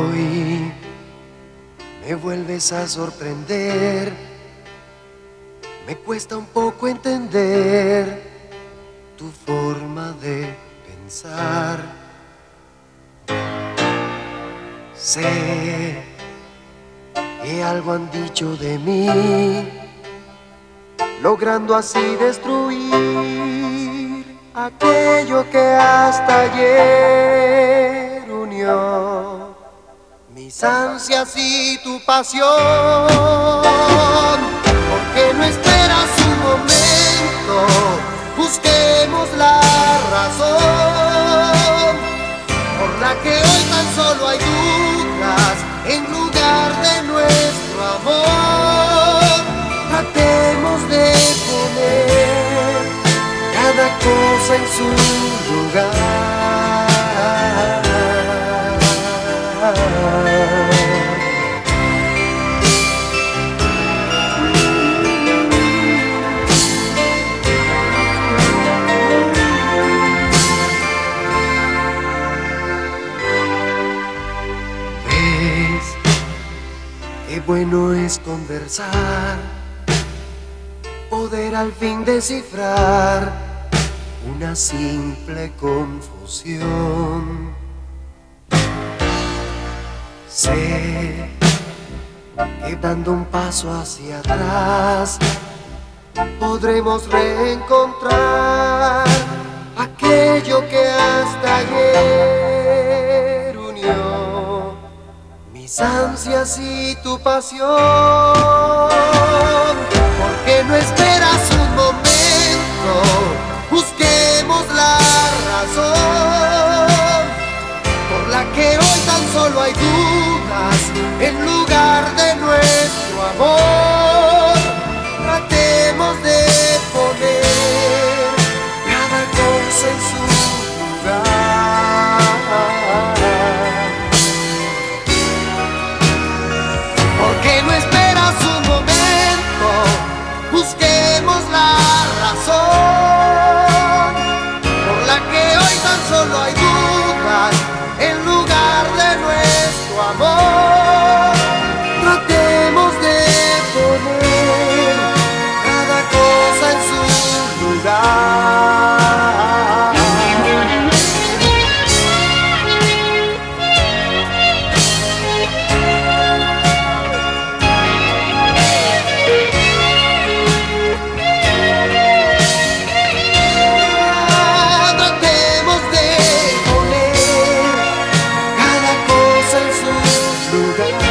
Hoy me vuelves a sorprender, me cuesta un poco entender tu forma de pensar. Sé que algo han dicho de mí, logrando así destruir aquello que hasta ayer unió mis y tu pasión. porque no esperas un momento? Busquemos la razón por la que hoy tan solo hay dudas en lugar de nuestro amor. Tratemos de poner cada cosa en su lugar. Qué bueno es conversar, poder al fin descifrar una simple confusión. Sé que dando un paso hacia atrás podremos reencontrar aquello que hasta ayer mis ansias y tu pasión. solo Music